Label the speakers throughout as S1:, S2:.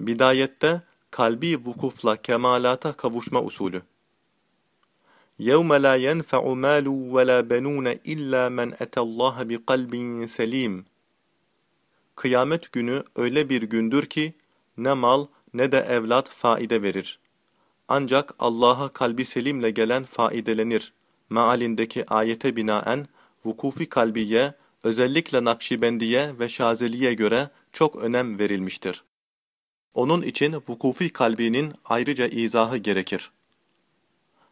S1: Bidayette kalbi vukufla kemalata kavuşma usulü. يَوْمَ لَا يَنْفَعُ مَالٌ وَلَا بَنُونَ إِلَّا مَنْ أَتَى اللّٰهَ بِقَلْبٍ سَلِيمٍ Kıyamet günü öyle bir gündür ki, ne mal ne de evlat faide verir. Ancak Allah'a kalbi selimle gelen faidelenir. Mealindeki ayete binaen, vukufi kalbiye, özellikle Nakşibendiye ve Şazeli'ye göre çok önem verilmiştir. Onun için vukufi kalbinin ayrıca izahı gerekir.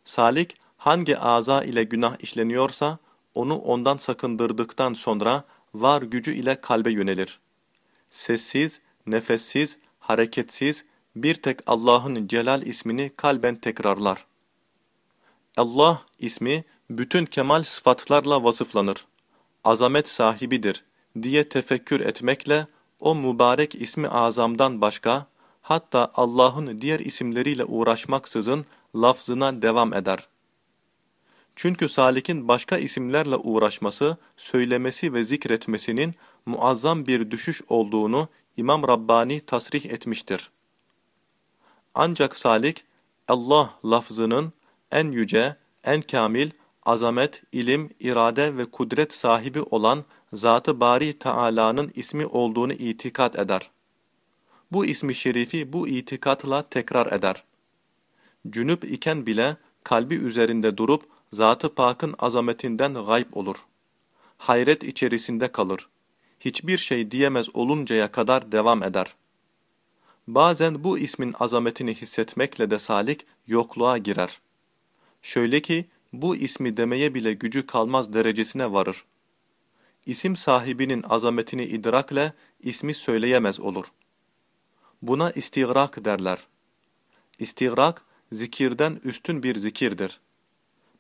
S1: Salik, hangi aza ile günah işleniyorsa, onu ondan sakındırdıktan sonra var gücü ile kalbe yönelir. Sessiz, nefessiz, hareketsiz, bir tek Allah'ın Celal ismini kalben tekrarlar. Allah ismi bütün kemal sıfatlarla vasıflanır. Azamet sahibidir diye tefekkür etmekle o mübarek ismi azamdan başka, hatta Allah'ın diğer isimleriyle uğraşmaksızın lafzına devam eder. Çünkü salikin başka isimlerle uğraşması, söylemesi ve zikretmesinin muazzam bir düşüş olduğunu İmam Rabbani tasrih etmiştir. Ancak salik, Allah lafzının en yüce, en kamil, azamet, ilim, irade ve kudret sahibi olan Zat-ı Bari Teala'nın ismi olduğunu itikat eder. Bu ismi şerifi bu itikatla tekrar eder. Cünüp iken bile kalbi üzerinde durup Zat-ı Pak'ın azametinden gayb olur. Hayret içerisinde kalır. Hiçbir şey diyemez oluncaya kadar devam eder. Bazen bu ismin azametini hissetmekle de salik yokluğa girer. Şöyle ki bu ismi demeye bile gücü kalmaz derecesine varır. İsim sahibinin azametini idrakle ismi söyleyemez olur. Buna istigrak derler. İstigrak, zikirden üstün bir zikirdir.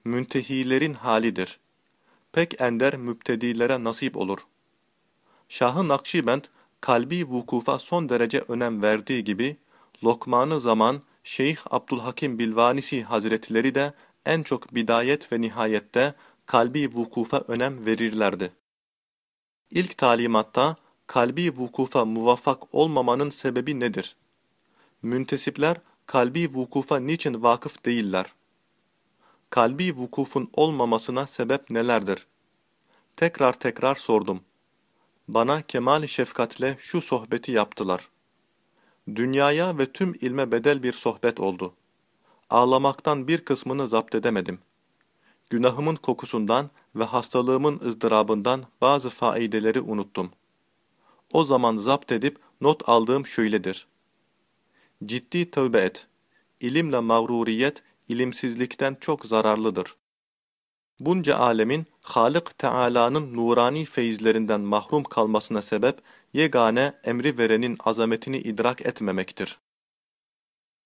S1: Müntehilerin halidir. Pek ender müptedilere nasip olur. Şahı Nakşibend, kalbi vukufa son derece önem verdiği gibi, Lokmanı Zaman, Şeyh Abdülhakim Bilvanisi Hazretleri de en çok bidayet ve nihayette kalbi vukufa önem verirlerdi. İlk talimatta, kalbi vukufa muvaffak olmamanın sebebi nedir? Müntesipler, kalbi vukufa niçin vakıf değiller? Kalbi vukufun olmamasına sebep nelerdir? Tekrar tekrar sordum. Bana kemal şefkatle şu sohbeti yaptılar. Dünyaya ve tüm ilme bedel bir sohbet oldu. Ağlamaktan bir kısmını zapt edemedim. Günahımın kokusundan ve hastalığımın ızdırabından bazı faideleri unuttum. O zaman zapt edip not aldığım şöyledir. Ciddi tövbe et. İlimle mağruriyet, ilimsizlikten çok zararlıdır. Bunca alemin Halık Teala'nın nurani feyizlerinden mahrum kalmasına sebep yegane emri verenin azametini idrak etmemektir.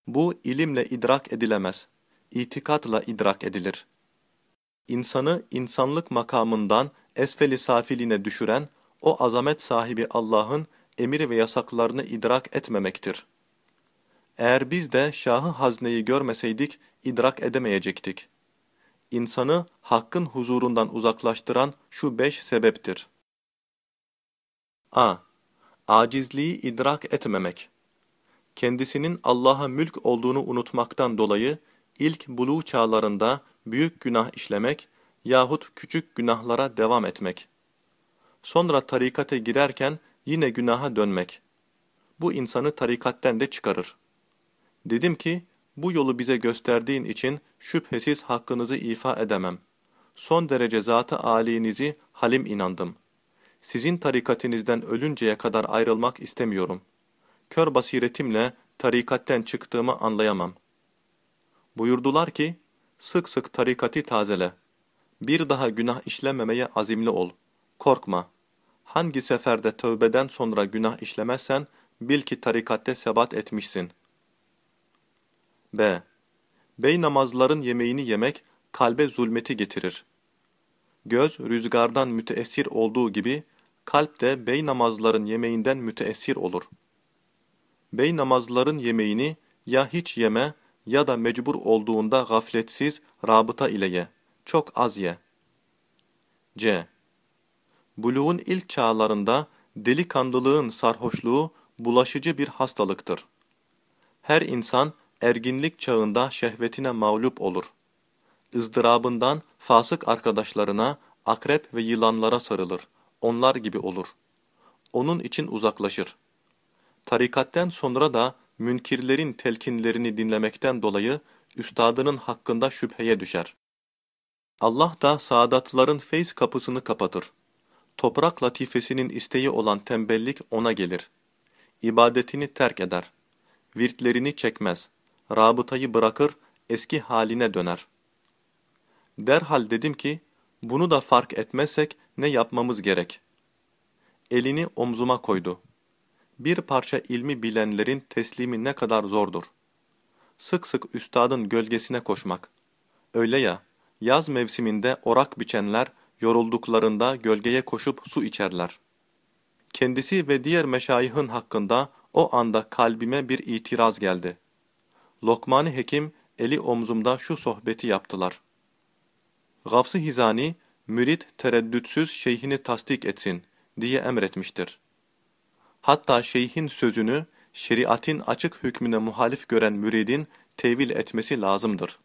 S1: Bu ilimle idrak edilemez, itikatla idrak edilir. İnsanı insanlık makamından esfeli safiline düşüren o azamet sahibi Allah'ın emir ve yasaklarını idrak etmemektir. Eğer biz de Şahı Hazne'yi görmeseydik idrak edemeyecektik. İnsanı hakkın huzurundan uzaklaştıran şu beş sebeptir. a. Acizliği idrak etmemek. Kendisinin Allah'a mülk olduğunu unutmaktan dolayı ilk buluğ çağlarında büyük günah işlemek yahut küçük günahlara devam etmek. Sonra tarikate girerken yine günaha dönmek. Bu insanı tarikatten de çıkarır. Dedim ki, bu yolu bize gösterdiğin için şüphesiz hakkınızı ifa edemem. Son derece zat-ı âlinizi halim inandım. Sizin tarikatinizden ölünceye kadar ayrılmak istemiyorum. Kör basiretimle tarikatten çıktığımı anlayamam. Buyurdular ki, sık sık tarikati tazele. Bir daha günah işlememeye azimli ol. Korkma. Hangi seferde tövbeden sonra günah işlemezsen, bil ki tarikatte sebat etmişsin. B. Bey namazların yemeğini yemek, kalbe zulmeti getirir. Göz, rüzgardan müteessir olduğu gibi, kalp de bey namazların yemeğinden müteessir olur. Bey namazların yemeğini ya hiç yeme ya da mecbur olduğunda gafletsiz rabıta ile ye. Çok az ye. C. Buluğun ilk çağlarında delikanlılığın sarhoşluğu bulaşıcı bir hastalıktır. Her insan erginlik çağında şehvetine mağlup olur. ızdırabından fasık arkadaşlarına, akrep ve yılanlara sarılır. Onlar gibi olur. Onun için uzaklaşır. Tarikatten sonra da münkirlerin telkinlerini dinlemekten dolayı üstadının hakkında şüpheye düşer. Allah da saadatların feyz kapısını kapatır. Toprak latifesinin isteği olan tembellik ona gelir. İbadetini terk eder. Virtlerini çekmez. Rabıtayı bırakır, eski haline döner. Derhal dedim ki, bunu da fark etmezsek ne yapmamız gerek? Elini omzuma koydu. Bir parça ilmi bilenlerin teslimi ne kadar zordur. Sık sık üstadın gölgesine koşmak. Öyle ya, yaz mevsiminde orak biçenler yorulduklarında gölgeye koşup su içerler. Kendisi ve diğer meşayihın hakkında o anda kalbime bir itiraz geldi. Lokman-ı Hekim eli omzumda şu sohbeti yaptılar. Gafs-ı Hizani, mürit tereddütsüz şeyhini tasdik etsin diye emretmiştir. Hatta şeyhin sözünü şeriatin açık hükmüne muhalif gören müridin tevil etmesi lazımdır.